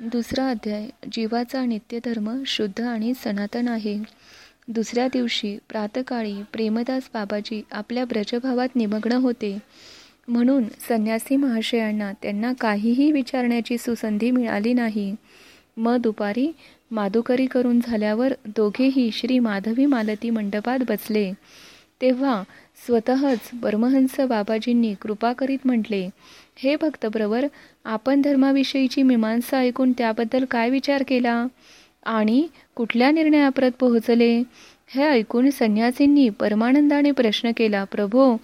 दुसरा अध्याय जीवाचा नित्यधर्म शुद्ध आणि सनातन आहे. दुसऱ्या दिवशी प्रातकाळी प्रेमदास बाबाजी आपल्या ब्रजभावात निमग्न होते. म्हणून संन्यासी महाशयांना त्यांना काहीही विचारण्याची सुसंधी मिळाली नाही. मग दुपारी माधुकरी करून झाल्यावर दोघेही श्री माधवी मालती मंडपात बसले. तेव्हा स्वतःच परमहंस बाबाजींनी कृपा करीत म्हटले हे भक्तप्रवर आपण धर्माविषयीची मीमांसा ऐकून त्याबद्दल काय विचार केला? आणि कुठल्या निर्णयाप्रत पोहोचले? हे ऐकून संन्यासींनी परमानंदाने प्रश्न केला प्रभो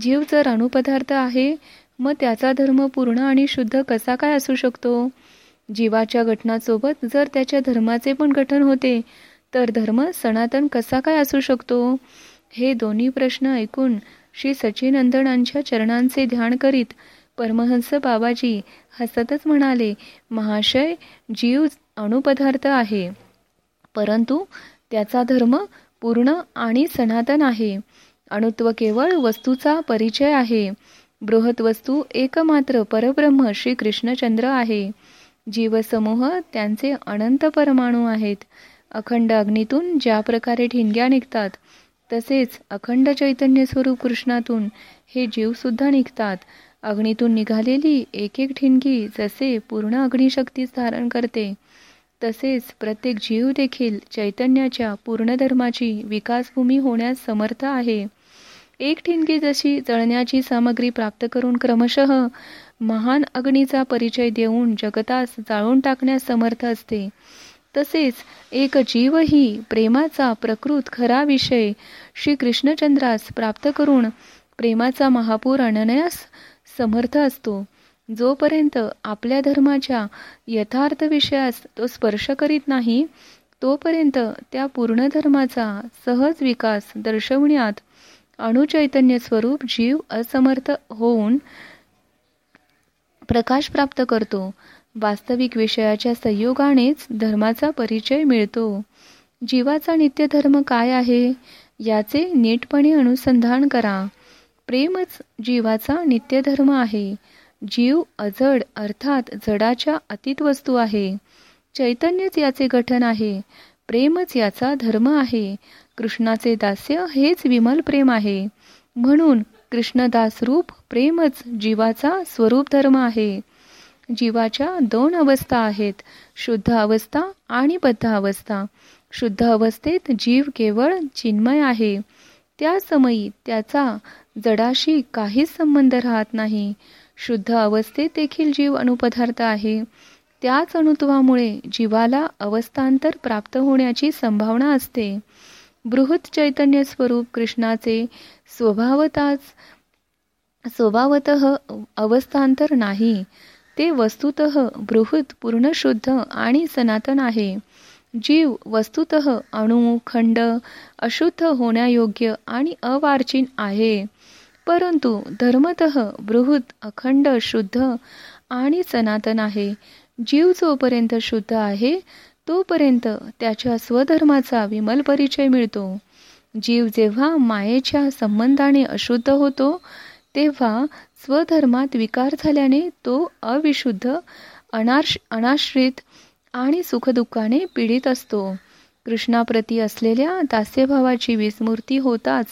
जीव जर अणुपदार्थ आहे मग त्याचा धर्म पूर्ण आणि शुद्ध कसा काय असू शकतो? जीवाच्या घटनासोबत जर त्याच्या धर्माचे पण गठन होते तर धर्म सनातन कसा काय असू शकतो? हे दोन्ही प्रश्न ऐकून श्री सचिनंदनांच्या चरणांचे ध्यान करीत परमहंस बाबाजी हसतच म्हणाले महाशय जीव अणुपदार्थ आहे. परंतु त्याचा धर्म पूर्ण आणि सनातन आहे. अणुत्व केवळ वस्तूचा परिचय आहे. बृहत वस्तू एकमात्र परब्रह्म श्री कृष्णचंद्र आहे. जीवसमूह त्यांचे अनंत परमाणू आहेत. अखंड अग्नीतून ज्या प्रकारे ठिणग्या निघतात तसेच अखंड चैतन्य स्वरूप कृष्णातून हे जीवसुद्धा निघतात. अग्नीतून निघालेली एक एक ठिणगी जसे पूर्ण अग्निशक्तीच धारण करते तसेच प्रत्येक जीव देखील चैतन्याच्या पूर्ण धर्माची विकासभूमी होण्यास समर्थ आहे. एक ठिणगी जशी जळण्याची सामग्री प्राप्त करून क्रमशः महान अग्नीचा परिचय देऊन जगतास जाळून टाकण्यास समर्थ असते तसेच एक जीवही प्रेमाचा प्रकृत खरा विषय श्री कृष्णचंद्रास प्राप्त करून प्रेमाचा महापूर आणण्यास समर्थ असतो. जोपर्यंत आपल्या धर्माच्या यथार्थ विषयास तो स्पर्श करीत नाही तोपर्यंत त्या पूर्ण धर्माचा सहज विकास दर्शवण्यात अणुचैतन्य स्वरूप जीव असमर्थ होऊन प्रकाश प्राप्त करतो. वास्तविक विषयाच्या संयोगानेच धर्माचा परिचय मिळतो. जीवाचा नित्यधर्म काय आहे? याचे नीटपणे अनुसंधान करा. प्रेमच जीवाचा नित्यधर्म आहे. जीव अजड अर्थात जडाच्या अतीत वस्तू आहे. चैतन्यच याचे गठन आहे. प्रेमच याचा धर्म आहे. कृष्णाचे दास्य हेच विमल प्रेम आहे. म्हणून कृष्णदास रूप प्रेमच जीवाचा स्वरूप धर्म आहे. जीवाच्या दोन अवस्था आहेत. शुद्ध अवस्था आणि बद्ध अवस्था. शुद्ध अवस्थेत जीव केवळ चिन्मय आहे. त्या समयी त्याचा जडाशी काहीच संबंध राहत नाही. शुद्ध अवस्थेत देखील जीव अणुपदार्थ आहे. त्याच अणुत्वामुळे जीवाला अवस्थांतर प्राप्त होण्याची संभावना असते. बृहत चैतन्य स्वरूप कृष्णाचे स्वभावताच स्वभावत अवस्थांतर नाही. ते वस्तुत बृहत पूर्ण शुद्ध आणि सनातन आहे. जीव वस्तुत अणु खंड अशुद्ध होण्यायोग्य आणि अवार्चिन आहे. परंतु धर्मत बृहत अखंड शुद्ध आणि सनातन आहे. जीव जोपर्यंत शुद्ध आहे तोपर्यंत त्याच्या स्वधर्माचा विमल परिचय मिळतो. जीव जेव्हा मायेच्या संबंधाने अशुद्ध होतो तेव्हा स्वधर्मात विकार झाल्याने तो अविशुद्ध अनाश अनाश्रित आणि सुखदुःखाने पीडित असतो. कृष्णाप्रती असलेल्या दास्यभावाची विस्मृती होताच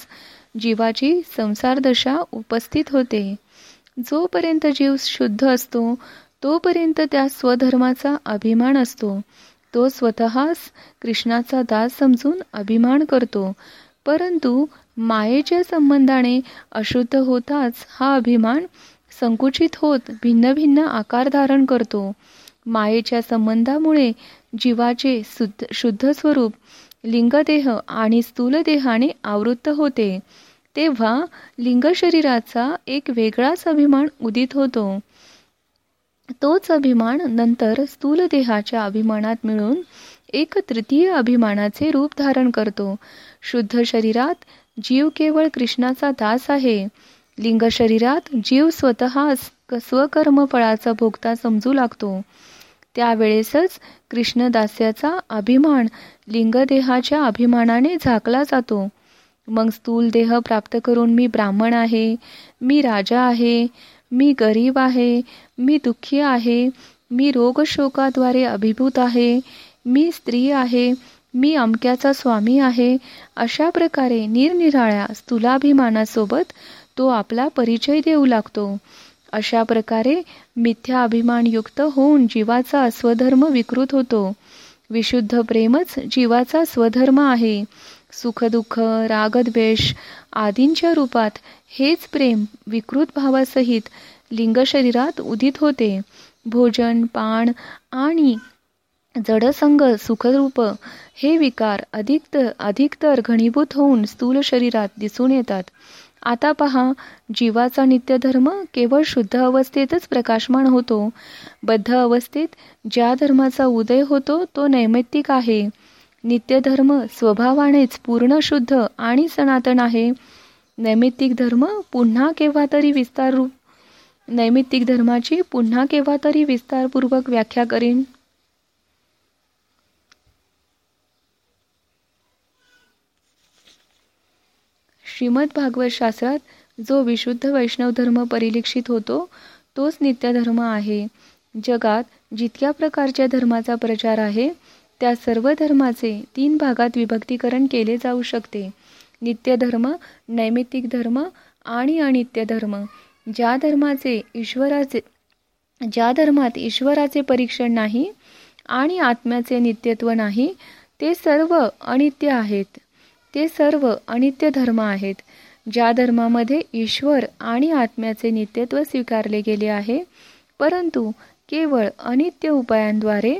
जीवाची संसारदशा उपस्थित होते. जोपर्यंत जीव शुद्ध असतो तोपर्यंत त्या स्वधर्माचा अभिमान असतो. तो स्वतःच कृष्णाचा दास समजून अभिमान करतो. परंतु मायेच्या संबंधाने अशुद्ध होताच हा अभिमान संकुचित होत भिन्न भिन्न आकार धारण करतो. मायेच्या संबंधामुळे जीवाचे शुद्ध स्वरूप लिंगदेह आणि स्थूलदेहाने आवृत्त होते. तेव्हा लिंग शरीराचा एक वेगळाच अभिमान उदित होतो. तोच अभिमान नंतर स्थूल देहाच्या अभिमानात मिळून एक तृतीय अभिमानाचे रूप धारण करतो. शुद्ध शरीरात जीव केवळ कृष्णाचा दास आहे. लिंग शरीरात जीव स्वतः स्वकर्म फळाचा भोगता समजू लागतो. त्यावेळेसच कृष्णदास्याचा अभिमान लिंगदेहाच्या अभिमानाने झाकला जातो. मग स्थूल देह प्राप्त करून मी ब्राह्मण आहे मी राजा आहे मी गरीब आहे मी दुःखी आहे मी रोगशोकाद्वारे अभिभूत आहे मी स्त्री आहे मी अमक्याचा स्वामी आहे अशा प्रकारे निरनिराळ्या स्थूलाभिमानासोबत तो आपला परिचय देऊ लागतो. अशा प्रकारे मिथ्या अभिमानयुक्त होऊन जीवाचा स्वधर्म विकृत होतो. विशुद्ध प्रेमच जीवाचा स्वधर्म आहे. सुखदुःख रागद्वेष आदींच्या रूपात हेच प्रेम विकृत भावासहित लिंग शरीरात उदित होते. भोजन पाण आणि जडसंग सुखरूप हे विकार अधिक अधिकतर घणीभूत होऊन स्थूल शरीरात दिसून येतात. आता पहा जीवाचा नित्यधर्म केवळ शुद्ध अवस्थेतच प्रकाशमान होतो. बद्ध अवस्थेत ज्या धर्माचा उदय होतो तो नैमित्तिक आहे. नित्यधर्म स्वभावानेच पूर्ण शुद्ध आणि सनातन आहे. नैमित्तिक धर्म पुन्हा केव्हा तरी विस्तार नैमित्तिक धर्माची पुन्हा केव्हा तरी विस्तारपूर्वक व्याख्या करीन. श्रीमद भागवत शास्त्रात जो विशुद्ध वैष्णव धर्म परिलक्षित होतो तोच नित्यधर्म आहे. जगात जितक्या प्रकारच्या धर्माचा प्रचार आहे त्या सर्व धर्माचे तीन भागात विभक्तीकरण केले जाऊ शकते. नित्य धर्म नैमित्तिक धर्म आणि अनित्य धर्म. ज्या धर्माचे ईश्वराचे ज्या धर्मात ईश्वराचे परीक्षण नाही आणि आत्म्याचे नित्यत्व नाही ते सर्व अनित्य आहेत. ते सर्व अनित्य धर्म आहेत. ज्या धर्मामध्ये ईश्वर आणि आत्म्याचे नित्यत्व स्वीकारले गेले आहे परंतु केवळ अनित्य उपायांद्वारे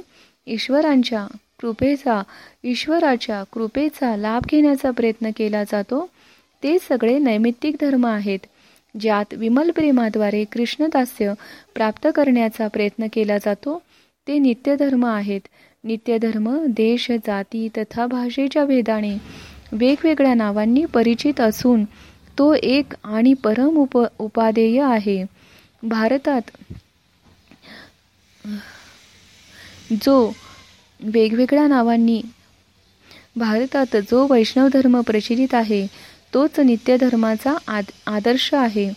ईश्वरांच्या कृपेचा ईश्वराच्या कृपेचा लाभ घेण्याचा प्रयत्न केला जातो ते सगळे नैमित्तिक धर्म आहेत ज्यात विमल प्रेमाद्वारे कृष्णदास्य प्राप्त करण्याचा प्रयत्न केला जातो. ते नित्यधर्म आहेत. नित्यधर्म देश जाती तथा भाषेच्या भेदाने वेगवेगळ्या नावांनी परिचित असून तो एक आणि परम उप उपादेय आहे. भारतात जो वेगवेगळ्या नावांनी भारतात जो वैष्णव धर्म प्रचलित आहे तोच नित्यधर्माचा आद आदर्श आहे.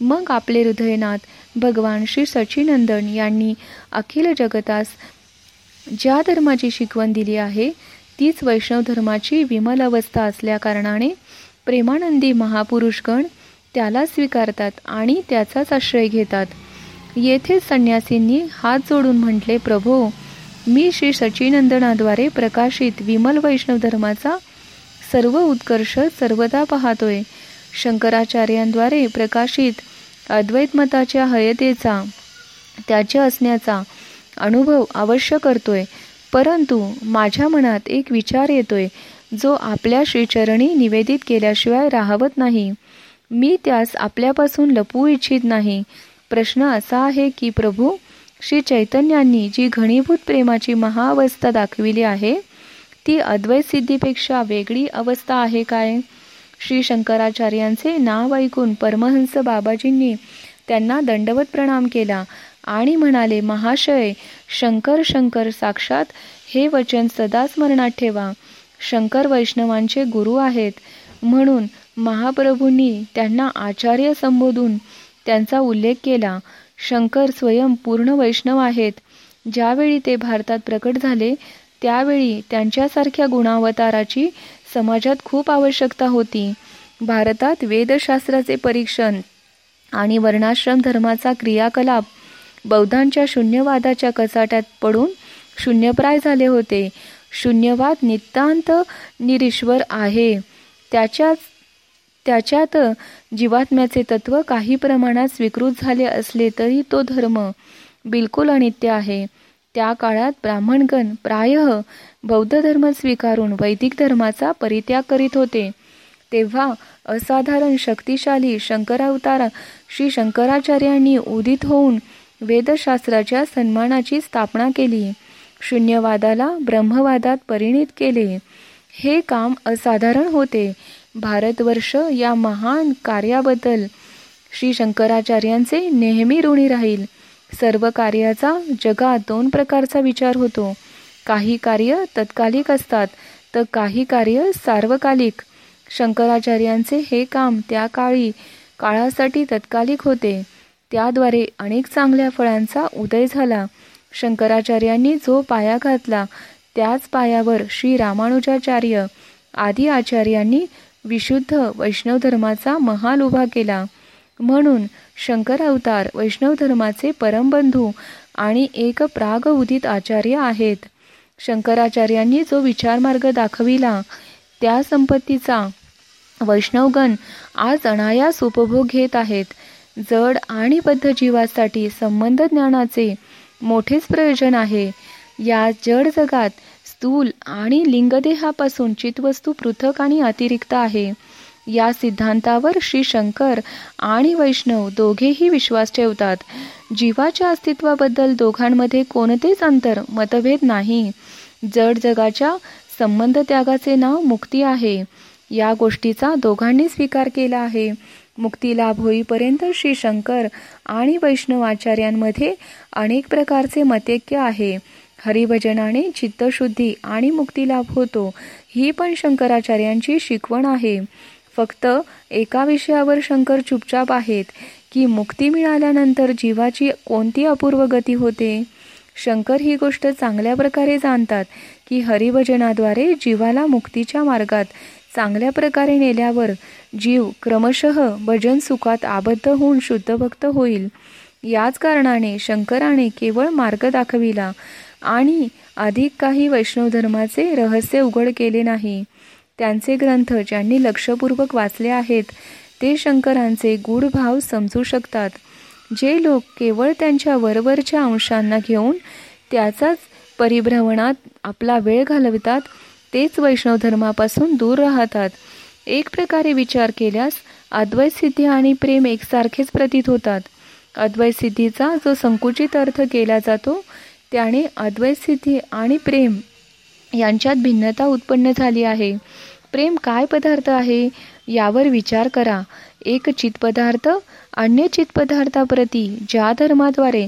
मग आपले हृदयनाथ भगवान श्री सचिनंदन यांनी अखिल जगतास ज्या धर्माची शिकवण दिली आहे तीच वैष्णव धर्माची विमल अवस्था असल्याकारणाने प्रेमानंदी महापुरुषगण त्याला स्वीकारतात आणि त्याचाच आश्रय घेतात. येथे संन्यासींनी हात जोडून म्हटले प्रभो मी श्री सचिनंदनाद्वारे प्रकाशित विमल वैष्णव धर्माचा सर्व उत्कर्ष सर्वदा पाहतोय. शंकराचार्यांद्वारे प्रकाशित अद्वैत मताच्या हयतेचा त्याच्या असण्याचा अनुभव अवश्य करतोय. परंतु माझ्या मनात एक विचार येतोय जो आपल्या श्रीचरणी निवेदित केल्याशिवाय राहवत नाही. मी त्यास आपल्यापासून लपवू इच्छित नाही. प्रश्न असा आहे की प्रभू श्री चैतन्यांनी जी घणीभूत प्रेमाची महाअवस्था दाखविली आहे ती अद्वैत सिद्धीपेक्षा वेगळी अवस्था आहे काय? श्री शंकराचार्यांचे नाव ऐकून परमहंस बाबाजींनी त्यांना दंडवत प्रणाम केला. आणि म्हणाले महाशय शंकर शंकर साक्षात हे वचन सदा स्मरणात ठेवा. शंकर वैष्णवांचे गुरु आहेत. म्हणून महाप्रभूंनी त्यांना आचार्य संबोधून त्यांचा उल्लेख केला. शंकर स्वयं पूर्ण वैष्णव आहेत. ज्यावेळी ते भारतात प्रकट झाले त्यावेळी त्यांच्यासारख्या गुणावताराची समाजात खूप आवश्यकता होती. भारतात वेदशास्त्राचे परीक्षण आणि वर्णाश्रम धर्माचा क्रियाकलाप बौद्धांच्या शून्यवादाच्या कचाट्यात पडून शून्यप्राय झाले होते. शून्यवाद नितांत निरीश्वर आहे. त्याच्याच त्याच्यात जीवात्म्याचे तत्व काही प्रमाणात स्वीकृत झाले असले तरी तो धर्म बिलकुल अनित्य आहे. त्या काळात ब्राह्मणगण प्राय बौद्ध धर्म स्वीकारून वैदिक धर्माचा परित्याग करीत होते. तेव्हा असाधारण शक्तिशाली शंकरावतारा श्री शंकराचार्यांनी उदित होऊन वेदशास्त्राच्या सन्मानाची स्थापना केली. शून्यवादाला ब्रह्मवादात परिणित केले. हे काम असाधारण होते. भारतवर्ष या महान कार्याबद्दल श्री शंकराचार्यांचे नेहमी ऋणी राहील. सर्व कार्याचा जगात दोन प्रकारचा विचार होतो. काही कार्य तत्कालिक असतात तर काही कार्य सार्वकालिक. शंकराचार्यांचे हे काम त्या काळी काळासाठी तत्कालिक होते. त्याद्वारे अनेक चांगल्या फळांचा उदय झाला. शंकराचार्यांनी जो पाया घातला त्याच पायावर श्री रामानुजाचार्य आदी आचार्यांनी विशुद्ध वैष्णव धर्माचा महाल उभा केला. म्हणून शंकर अवतार वैष्णव धर्माचे परमबंधू आणि एक प्राग उदित आचार्य आहेत. शंकराचार्यांनी जो विचारमार्ग दाखविला त्या संपत्तीचा वैष्णवगण आज अनायास उपभोग घेत आहेत. जड आणि बद्ध जीवासाठी संबंध ज्ञानाचे मोठेच प्रयोजन आहे. या जड जगात स्थूल आणि लिंगदेहापासून चितवस्तू पृथक आणि अतिरिक्त आहे. या सिद्धांतावर श्री शंकर आणि वैष्णव दोघेही विश्वास ठेवतात. जीवाच्या अस्तित्वाबद्दल दोघांमध्ये कोणतेच अंतर मतभेद नाही. जड जगाच्या संबंध त्यागाचे नाव मुक्ती आहे. या गोष्टीचा दोघांनी स्वीकार केला आहे. मुक्तीलाभ होईपर्यंत श्री शंकर आणि वैष्णव आचार्यांमध्ये अनेक प्रकारचे मतैक्य आहे. हरिभजनाने चित्तशुद्धी आणि मुक्तीलाभ होतो ही पण शंकराचार्यांची शिकवण आहे. फक्त एका विषयावर शंकर चुपचाप आहेत की मुक्ती मिळाल्यानंतर जीवाची कोणती अपूर्व गती होते? शंकर ही गोष्ट चांगल्या प्रकारे जाणतात की हरिभजनाद्वारे जीवाला मुक्तीच्या मार्गात चांगल्या प्रकारे नेल्यावर जीव क्रमशः भजन सुखात आबद्ध होऊन शुद्धभक्त होईल. याच कारणाने शंकराने केवळ मार्ग दाखविला आणि अधिक काही वैष्णव धर्माचे रहस्य उघड केले नाही. त्यांचे ग्रंथ ज्यांनी लक्षपूर्वक वाचले आहेत ते शंकरांचे गूढ भाव समजू शकतात. जे लोक केवळ त्यांच्या वरवरच्या अंशांना घेऊन त्याचाच परिभ्रमणात आपला वेळ घालवितात तेच वैष्णव धर्मापासून दूर राहतात. एक प्रकारे विचार केल्यास अद्वैत सिद्धी आणि प्रेम एकसारखेच प्रतीत होतात. अद्वैत सिद्धीचा जो संकुचित अर्थ केला जातो त्याने अद्वैत सिद्धी आणि प्रेम यांच्यात भिन्नता उत्पन्न झाली आहे. प्रेम काय पदार्थ आहे यावर विचार करा. एक चितपदार्थ अन्य चितपदार्थाप्रती ज्या धर्माद्वारे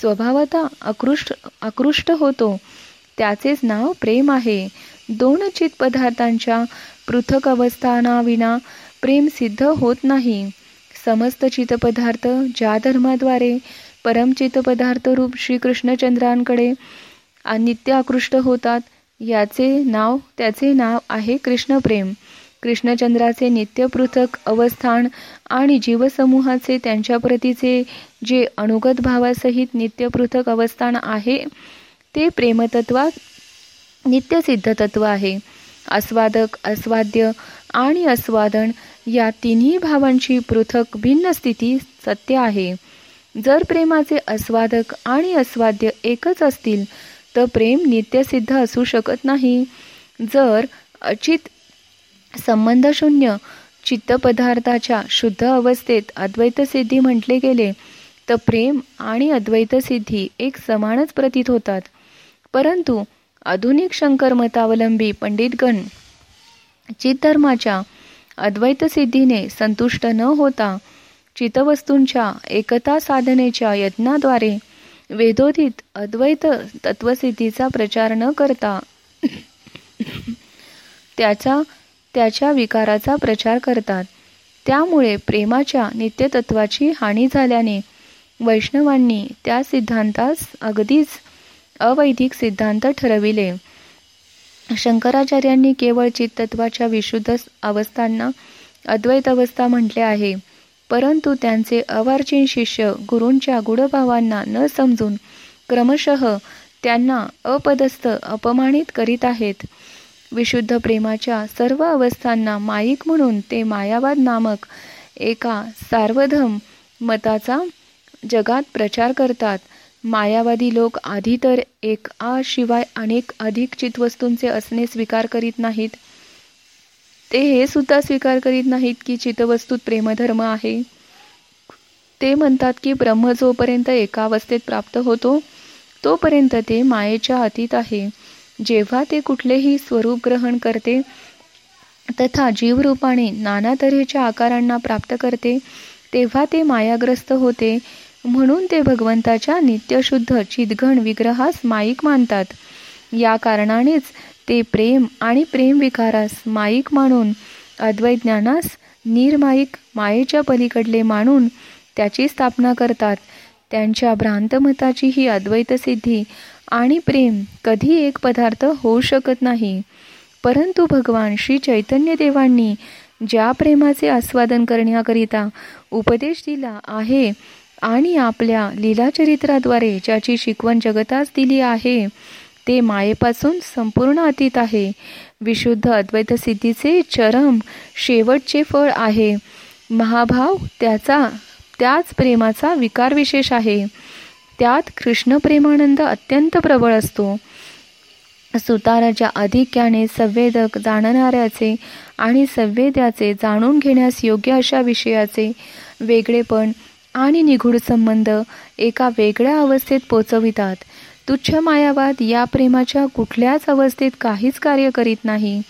स्वभावता आकृष्ट आकृष्ट होतो त्याचेच नाव प्रेम आहे. दोन चित पदार्थांच्या पृथक अवस्थानाविना प्रेम सिद्ध होत नाही. समस्त चितपदार्थ ज्या धर्माद्वारे परमचित पदार्थ रूप श्रीकृष्णचंद्रांकडे नित्य आकृष्ट होतात याचे नाव त्याचे नाव आहे कृष्णप्रेम. कृष्णचंद्राचे नित्य पृथक अवस्थान आणि जीवसमूहाचे त्यांच्या प्रतीचे जे अनुगत भावासहित नित्य पृथक अवस्थान आहे ते प्रेमतत्वात नित्यसिद्ध तत्व आहे. आस्वादक आस्वाद्य आणि आस्वादन या तिन्ही भावांची पृथक भिन्न स्थिती सत्य आहे. जर प्रेमाचे आस्वादक आणि आस्वाद्य एकच असतील तर प्रेम नित्यसिद्ध असू शकत नाही. जर अचित संबंधशून्य चित्तपदार्थाच्या शुद्ध अवस्थेत अद्वैतसिद्धी म्हटले गेले तर प्रेम आणि अद्वैतसिद्धी एक समानच प्रतीत होतात. परंतु आधुनिक शंकर मतावलंबी पंडितगण चितधर्माच्या अद्वैत सिद्धीने संतुष्ट न होता चितवस्तूंच्या एकता साधनेच्या यत्नाद्वारे वेदोदित अद्वैत तत्वसिद्धीचा प्रचार न करता त्याचा त्याच्या विकाराचा प्रचार करतात. त्यामुळे प्रेमाच्या नित्यतत्वाची हानी झाल्याने वैष्णवांनी त्या सिद्धांतास अगदीच अवैधिक सिद्धांत ठरविले. शंकराचार्यांनी केवळ चित्तत्वाच्या विशुद्ध अवस्थांना अद्वैत अवस्था म्हटले आहे परंतु त्यांचे अवार्चिन शिष्य गुरूंच्या गुढभावांना न समजून क्रमशः त्यांना अपदस्थ अपमानित करीत आहेत. विशुद्ध प्रेमाच्या सर्व अवस्थांना माईक म्हणून ते मायावाद नामक एका सार्वधम मताचा जगात प्रचार करतात. मायावादी लोक आधी तर एक आ शिवाय अनेक अधिक चितवस्तूंचे असणे स्वीकार करीत नाहीत. ते हे सुद्धा स्वीकार करीत नाहीत की चितवस्तूत प्रेमधर्म आहे. ते म्हणतात की ब्रह्म जोपर्यंत एका अवस्थेत प्राप्त होतो तोपर्यंत ते मायेच्या अतीत आहे. जेव्हा ते कुठलेही स्वरूप ग्रहण करते तथा जीवरूपाने नाना तऱ्हेच्या आकारांना प्राप्त करते तेव्हा ते मायाग्रस्त होते म्हणून ते भगवंताच्या नित्यशुद्ध चिदघण विग्रहास माईक मानतात. या कारणानेच ते प्रेम आणि प्रेम विकारास माईक मानून अद्वैज्ञानास निरमाईक मायेच्या पलीकडले मानून त्याची स्थापना करतात. त्यांच्या भ्रांतमताची ही अद्वैत सिद्धी आणि प्रेम कधी एक पदार्थ होऊ शकत नाही. परंतु भगवान श्री चैतन्य देवांनी ज्या प्रेमाचे आस्वादन करण्याकरिता उपदेश दिला आहे आणि आपल्या लीलाचरित्राद्वारे ज्याची शिकवण जगतास दिली आहे ते मायेपासून संपूर्ण अतीत आहे. विशुद्ध अद्वैत सिद्धीचे चरम शेवटचे फळ आहे. महाभाव त्याचा त्याच प्रेमाचा विकार विशेष आहे. त्यात कृष्ण प्रेमानंद अत्यंत प्रबळ असतो. सुताराच्या अधिक्याने संवेदक जाणणाऱ्याचे आणि संवेद्याचे जाणून घेण्यास योग्य अशा विषयाचे वेगळेपण आणि निगूढ संबंध एका वेगळ्या अवस्थेत पोचवितात. तुच्छ मायावाद या प्रेमाच्या कुठल्याच अवस्थेत काहीच कार्य करीत नाही.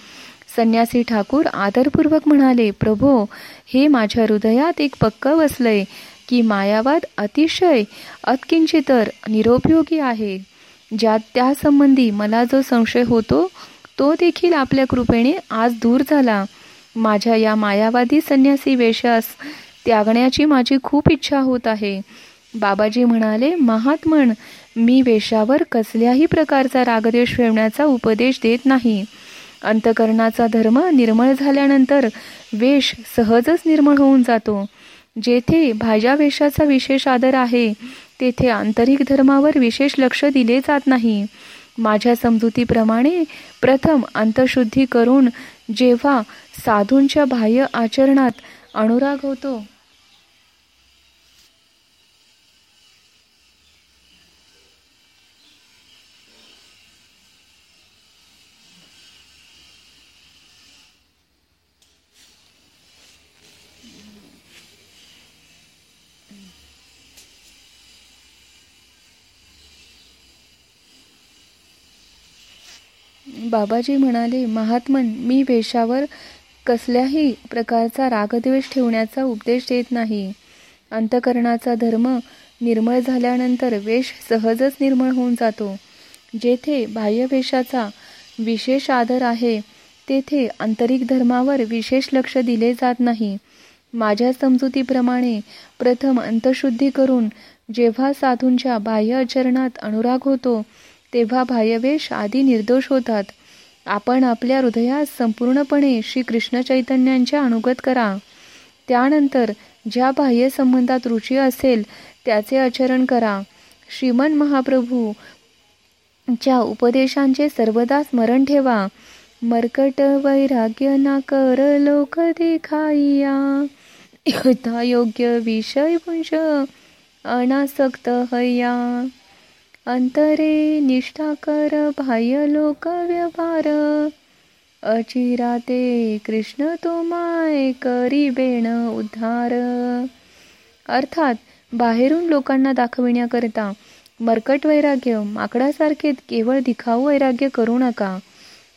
संन्यासी ठाकूर आदरपूर्वक म्हणाले प्रभो हे माझ्या हृदयात एक पक्क बसलंय की मायावाद अतिशय अतकिंचितर निरोपयोगी आहे. ज्यात त्यासंबंधी मला जो संशय होतो तो देखील आपल्या कृपेने आज दूर झाला. माझ्या या मायावादी संन्यासी वेशास त्यागण्याची माझी खूप इच्छा होत आहे. बाबाजी म्हणाले महात्मन मी वेशावर कसल्याही प्रकारचा रागदेश ठेवण्याचा उपदेश देत नाही. अंतकरणाचा धर्म निर्मळ झाल्यानंतर वेश सहजच निर्मळ होऊन जातो. जेथे भाज्या वेशाचा विशेष आदर आहे तेथे आंतरिक धर्मावर विशेष लक्ष दिले जात नाही. माझ्या समजुतीप्रमाणे प्रथम अंतशुद्धी करून जेव्हा साधूंच्या बाह्य आचरणात अनुराग होतो बाबाजी म्हणाले महात्मन मी वेशावर कसल्याही प्रकारचा रागद्वेष ठेवण्याचा उपदेश देत नाही. अंतकरणाचा धर्म निर्मळ झाल्यानंतर वेश सहजच निर्मळ होऊन जातो. जेथे बाह्यवेशाचा विशेष आदर आहे तेथे आंतरिक धर्मावर विशेष लक्ष दिले जात नाही. माझ्या समजुतीप्रमाणे प्रथम अंतशुद्धी करून जेव्हा साधूंच्या बाह्य आचरणात अनुराग होतो तेव्हा बाह्यवेश आधी निर्दोष होतात. आपण आपल्या हृदयात संपूर्णपणे श्री कृष्ण चैतन्यांच्या अनुगत करा. त्यानंतर ज्या बाह्य संबंधात रुची असेल त्याचे आचरण करा. श्रीमन महाप्रभू च्या उपदेशांचे सर्वदा स्मरण ठेवा. मरकट वैराग्य ना कर लोक यथा योग्य विषय पुंश अनासक्त हया. अंतरे निष्ठा कर बाह्य लोक व्यवहार. अचिराते कृष्ण तो माय करी बेण उद्धार. अर्थात बाहेरून लोकांना दाखविण्याकरिता मरकट वैराग्य माकडासारखे केवळ दिखाऊ वैराग्य करू नका.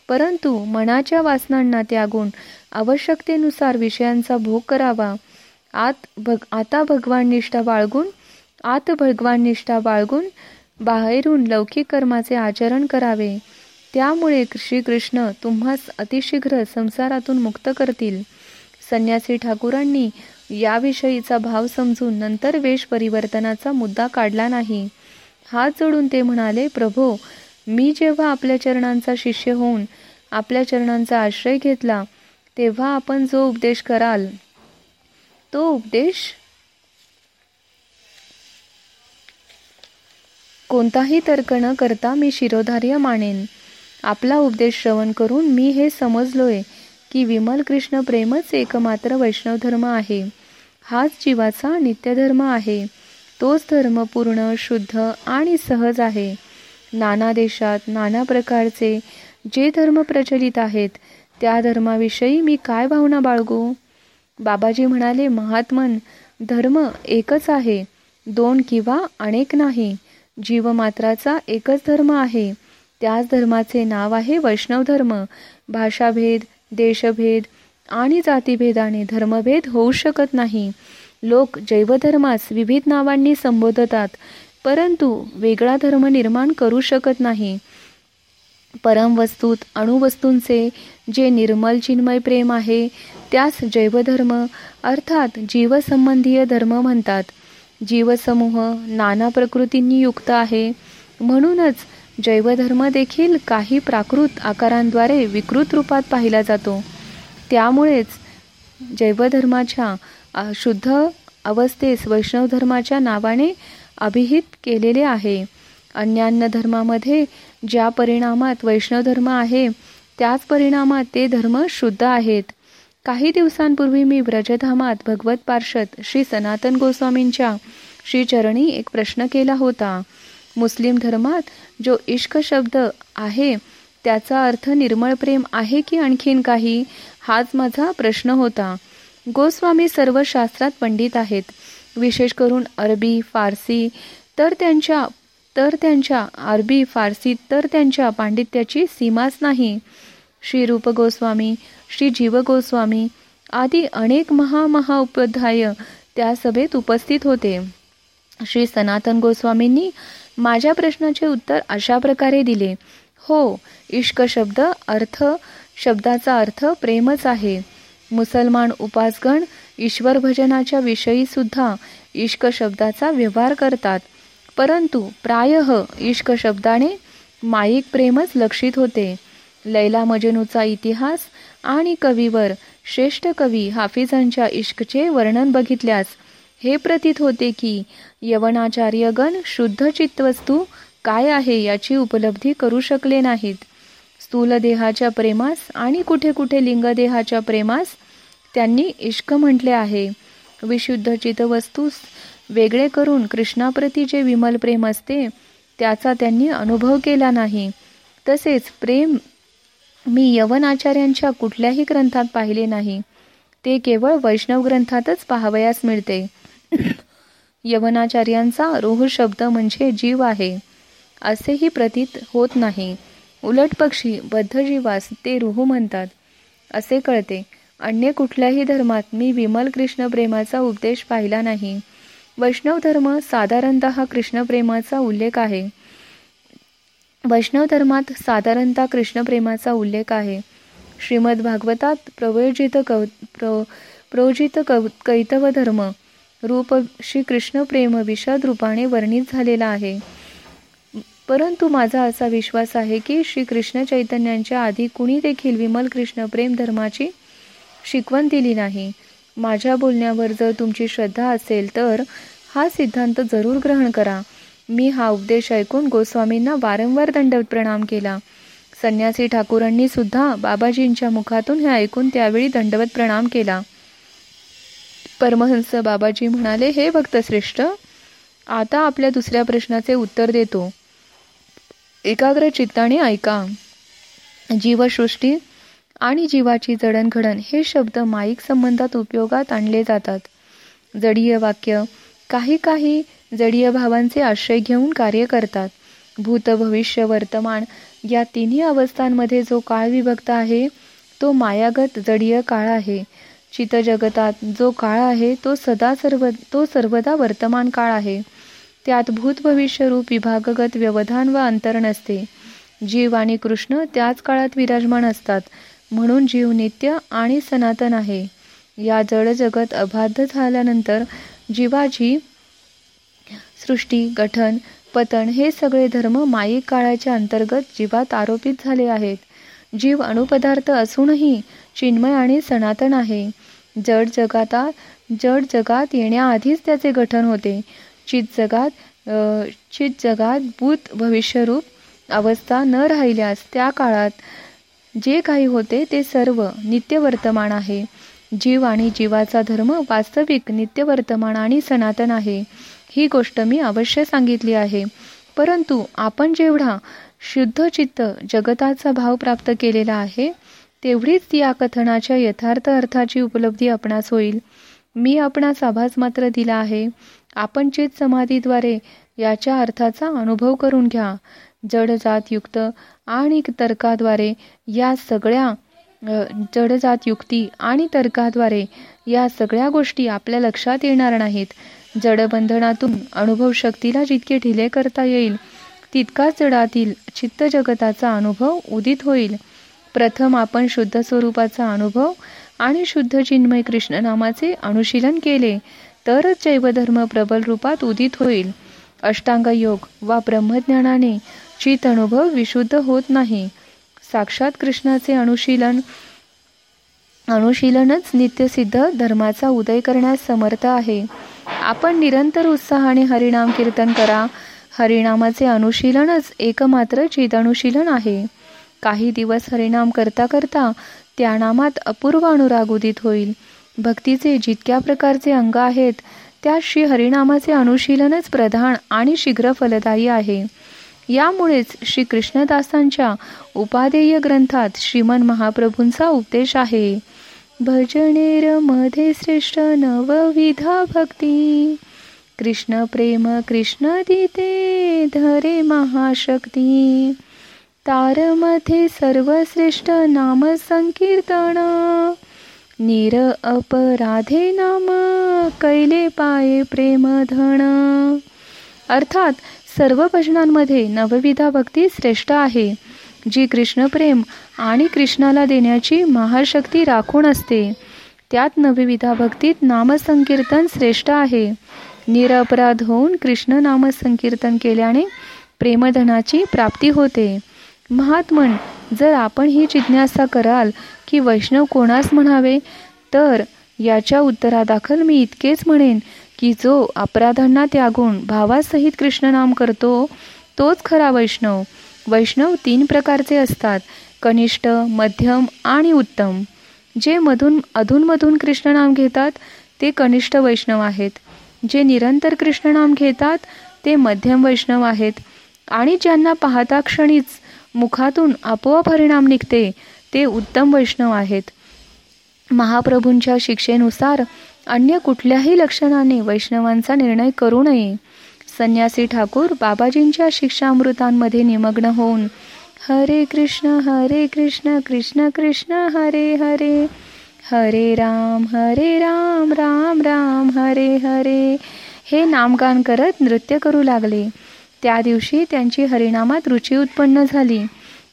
परंतु मनाच्या वासनांना त्यागून आवश्यकतेनुसार विषयांचा भोग करावा. आत भग आता भगवान निष्ठा बाळगून आत भगवान निष्ठा बाळगून बाहेरून लौकिक कर्माचे आचरण करावे. त्यामुळे श्रीकृष्ण तुम्हास अतिशीघ्र संसारातून मुक्त करतील. संन्यासी ठाकूरांनी याविषयीचा भाव समजून नंतर वेश परिवर्तनाचा मुद्दा काढला नाही. हात जोडून ते म्हणाले प्रभो मी जेव्हा आपल्या चरणांचा शिष्य होऊन आपल्या चरणांचा आश्रय घेतला तेव्हा आपण जो उपदेश कराल तो उपदेश कोणताही तर्क न करता मी शिरोधार्य मानेन. आपला उपदेश श्रवण करून मी हे समजलोय की विमल कृष्ण प्रेमच एकमात्र वैष्णव धर्म आहे. हाच जीवाचा नित्यधर्म आहे. तोच धर्म पूर्ण शुद्ध आणि सहज आहे. नाना देशात नाना प्रकारचे जे धर्म प्रचलित आहेत त्या धर्माविषयी मी काय भावना बाळगू? बाबाजी म्हणाले महात्मन धर्म एकच आहे. दोन किंवा अनेक नाही. जीवमात्राचा एकच धर्म आहे. त्याच धर्माचे नाव आहे वैष्णव धर्म. भाषाभेद देशभेद आणि जातीभेदाने धर्मभेद होऊ शकत नाही. लोक जैवधर्मास विविध नावांनी संबोधतात परंतु वेगळा धर्म निर्माण करू शकत नाही. परमवस्तूत अणुवस्तूंचे जे निर्मल चिन्मय प्रेम आहे त्यास जैवधर्म अर्थात जीवसंबंधीय धर्म म्हणतात. जीवसमूह नाना प्रकृतींनी युक्त आहे. म्हणूनच जैवधर्म देखील काही प्राकृत आकारांद्वारे विकृत रूपात पाहिला जातो. त्यामुळेच जैवधर्माच्या शुद्ध अवस्थेस वैष्णव धर्माच्या नावाने अभिहित केलेले आहे. अन्यान्य धर्मामध्ये ज्या परिणामात वैष्णव धर्म आहे त्याच परिणामात ते धर्म शुद्ध आहेत. काही दिवसांपूर्वी मी व्रजधामात भगवत पार्षद श्री सनातन गोस्वामींच्या श्रीचरणी एक प्रश्न केला होता. मुस्लिम धर्मात जो इश्क शब्द आहे त्याचा अर्थ निर्मळ प्रेम आहे की आणखीन काही? हाच माझा प्रश्न होता. गोस्वामी सर्व शास्त्रात पंडित आहेत. विशेष करून अरबी फारसी तर त्यांच्या तर त्यांच्या अरबी फारसी तर त्यांच्या पांडित्याची सीमाच नाही. श्री रूप गोस्वामी श्री जीव गोस्वामी आदी अनेक महा उपाध्याय त्या सभेत उपस्थित होते. श्री सनातन गोस्वामींनी माझ्या प्रश्नाचे उत्तर अशा प्रकारे दिले. हो इश्क शब्द अर्थ शब्दाचा अर्थ प्रेमच आहे. मुसलमान उपासगण ईश्वर भजनाच्या विषयी सुद्धा इश्क शब्दाचा व्यवहार करतात. परंतु प्रायः इश्क शब्दाने माईक प्रेमच लक्षित होते. लैला मजनूचा इतिहास आणि कवीवर श्रेष्ठ कवी हाफिजांच्या इश्कचे वर्णन बघितल्यास हे प्रतीत होते की यवनाचार्यगण शुद्ध चित्तवस्तू काय आहे याची उपलब्धी करू शकले नाहीत. स्थूल देहाच्या प्रेमास आणि कुठे कुठे लिंगदेहाच्या प्रेमास त्यांनी इश्क म्हटले आहे. विशुद्ध चितवस्तूस वेगळे करून कृष्णाप्रती जे विमल प्रेम असते त्याचा त्यांनी अनुभव केला नाही. तसेच प्रेम मी यवन आचार्यांच्या कुठल्याही ग्रंथात पाहिले नाही. ते केवळ वैष्णव ग्रंथातच पाहावयास मिळते. यवनाचार्यांचा रोह शब्द म्हणजे जीव आहे. असेही प्रतीत होत नाही. उलट पक्षी बद्धजीवास ते रुहू म्हणतात. असे कळते. अन्य कुठल्याही धर्मात मी विमल कृष्ण प्रेमाचा उपदेश पाहिला नाही. वैष्णव धर्म साधारणतः कृष्णप्रेमाचा उल्लेख आहे. वैष्णव धर्मात साधारणतः कृष्णप्रेमाचा उल्लेख आहे. श्रीमद भागवतात प्रवयोजित कव प्र प्रोजित कव कैतव धर्म रूप श्री कृष्ण प्रेम विषद रूपाने वर्णित झालेला आहे. परंतु माझा असा विश्वास आहे की श्री कृष्ण चैतन्यांच्या आधी कुणी देखील विमल कृष्ण प्रेम धर्माची शिकवण दिली नाही. माझ्या बोलण्यावर जर तुमची श्रद्धा असेल तर हा सिद्धांत जरूर ग्रहण करा. मी हा उपदेश ऐकून गोस्वामींना वारंवार दंडवत प्रणाम केला. संन्यासी ठाकूरांनी सुद्धा बाबाजींच्या मुखातून हे ऐकून त्यावेळी दंडवत प्रणाम केला. परमहंस बाबाजी म्हणाले हे भक्तश्रेष्ठ आता आपल्या दुसऱ्या प्रश्नाचे उत्तर देतो. एकाग्र चित्ताने ऐका. जीवसृष्टी आणि जीवाची जडणघडण हे शब्द माईक संबंधात उपयोगात आणले जातात. जडीय वाक्य काही काही जडीय भावांचे आश्रय घेऊन कार्य करतात. भूत भविष्य वर्तमान या तिन्ही अवस्थांमध्ये जो काळ विभक्त आहे तो मायागत जडीय काळ आहे. चितजगतात जो काळ आहे तो सदा सर्व तो सर्वदा वर्तमान काळ आहे. त्यात भूत भविष्य रूप विभागगत व्यवधान व अंतर नसते. जीव आणि कृष्ण त्याच काळात विराजमान असतात म्हणून जीव नित्य आणि सनातन आहे. या जड जगत अबाध झाल्यानंतर जीवाची सृष्टी गठन पतन हे सगळे धर्म माई काळाच्या अंतर्गत जीवात आरोपित झाले आहेत. जीव अणुपदार्थ असूनही चिन्मय आणि सनातन आहे. जड जगाता जड जगात येण्याआधीच त्याचे गठन होते. चित जगात चित जगात भूत भविष्यरूप अवस्था न राहिल्यास त्या काळात जे काही होते ते सर्व नित्य वर्तमान आहे. जीव आणि जीवाचा धर्म वास्तविक नित्य वर्तमान आणि सनातन आहे. ही गोष्ट मी अवश्य सांगितली आहे. परंतु आपण जेवढा शुद्ध चित्त जगताचा भाव प्राप्त केलेला आहे तेवढीच या कथनाच्या यथार्थ अर्थाची उपलब्धी आपणास होईल. मी आपणास आभास मात्र दिला आहे. आपण चित समाधीद्वारे याच्या अर्थाचा अनुभव करून घ्या. जडजातयुक्त आणि तर्काद्वारे या सगळ्या जडजात युक्ती आणि तर्काद्वारे या सगळ्या गोष्टी आपल्या लक्षात येणार नाहीत. जडबंधनातून अनुभव शक्तीला जितके ढिले करता येईल तितकाच जडातील चित्त जगताचा अनुभव उदित होईल. प्रथम आपण शुद्ध स्वरूपाचा अनुभव आणि शुद्ध चिन्मय कृष्णनामाचे अनुशीलन केले तरच जैवधर्म प्रबल रूपात उदित होईल. अष्टांग योग वा ब्रह्मज्ञानाने चित अनुभव विशुद्ध होत नाही. साक्षात कृष्णाचे अनुशीलन अनुशीलनच नित्यसिद्ध धर्माचा उदय करण्यास समर्थ आहे. आपण निरंतर उत्साहाने हरिनाम कीर्तन करा. हरिनामाचे अनुशीलनच एकमात्र चिदानुशीलन आहे. काही दिवस हरिणाम करता करता त्या नामात अपूर्व अनुराग उदित होईल. भक्तीचे जितक्या प्रकारचे अंग आहेत त्या श्री हरिनामाचे अनुशीलनच प्रधान आणि शीघ्र फलदायी आहे. यामुळेच श्री कृष्णदासांच्या उपादेय ग्रंथात श्रीमन महाप्रभूंचा उपदेश आहे. भजनेरमध्ये श्रेष्ठ नवविधा भक्ती। कृष्ण प्रेम कृष्ण दिते धरे महाशक्ती। तारमध्ये सर्वश्रेष्ठ नाम संकीर्तन। निर अपराधे नाम कैले पाये प्रेम धन। अर्थात सर्व भजनांमध्ये नवविधा भक्ती श्रेष्ठ आहे। जी कृष्णप्रेम आणि कृष्णाला देण्याची महाशक्ती राखून असते. त्यात नवविधा भक्तीत नामसंकीर्तन श्रेष्ठ आहे. निरपराध होऊन कृष्ण नामसंकीर्तन केल्याने प्रेमधनाची प्राप्ती होते. महात्मन जर आपण ही जिज्ञासा कराल की वैष्णव कोणास म्हणावे तर याच्या उत्तरादाखल मी इतकेच म्हणेन की जो अपराधांना त्यागून भावासहित कृष्णनाम करतो तोच खरा वैष्णव. वैष्णव तीन प्रकारचे असतात कनिष्ठ मध्यम आणि उत्तम. जे मधून अधूनमधून कृष्णनाम घेतात ते कनिष्ठ वैष्णव आहेत. जे निरंतर कृष्णनाम घेतात ते मध्यम वैष्णव आहेत. आणि ज्यांना पाहता क्षणीच मुखातून आपोआप परिणाम निघते ते उत्तम वैष्णव आहेत. महाप्रभूंच्या शिक्षेनुसार अन्य कुठल्याही लक्षणाने वैष्णवांचा निर्णय करू नये. संन्यासी ठाकूर बाबाजींच्या शिक्षामृतांमध्ये निमग्न होऊन हरे कृष्ण हरे कृष्ण कृष्ण कृष्ण हरे हरे हरे राम हरे राम राम राम हरे हरे हे नामगान करत नृत्य करू लागले. त्या दिवशी त्यांची हरिनामात रुची उत्पन्न झाली.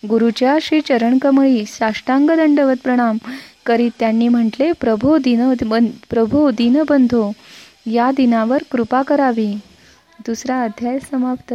गुरुच्या श्री चरणकमळी साष्टांग दंडवत प्रणाम करीत त्यांनी म्हटले प्रभो दिन प्रभो दिनबंधो या दिनावर कृपा करावी. दुसरा अध्याय समाप्त.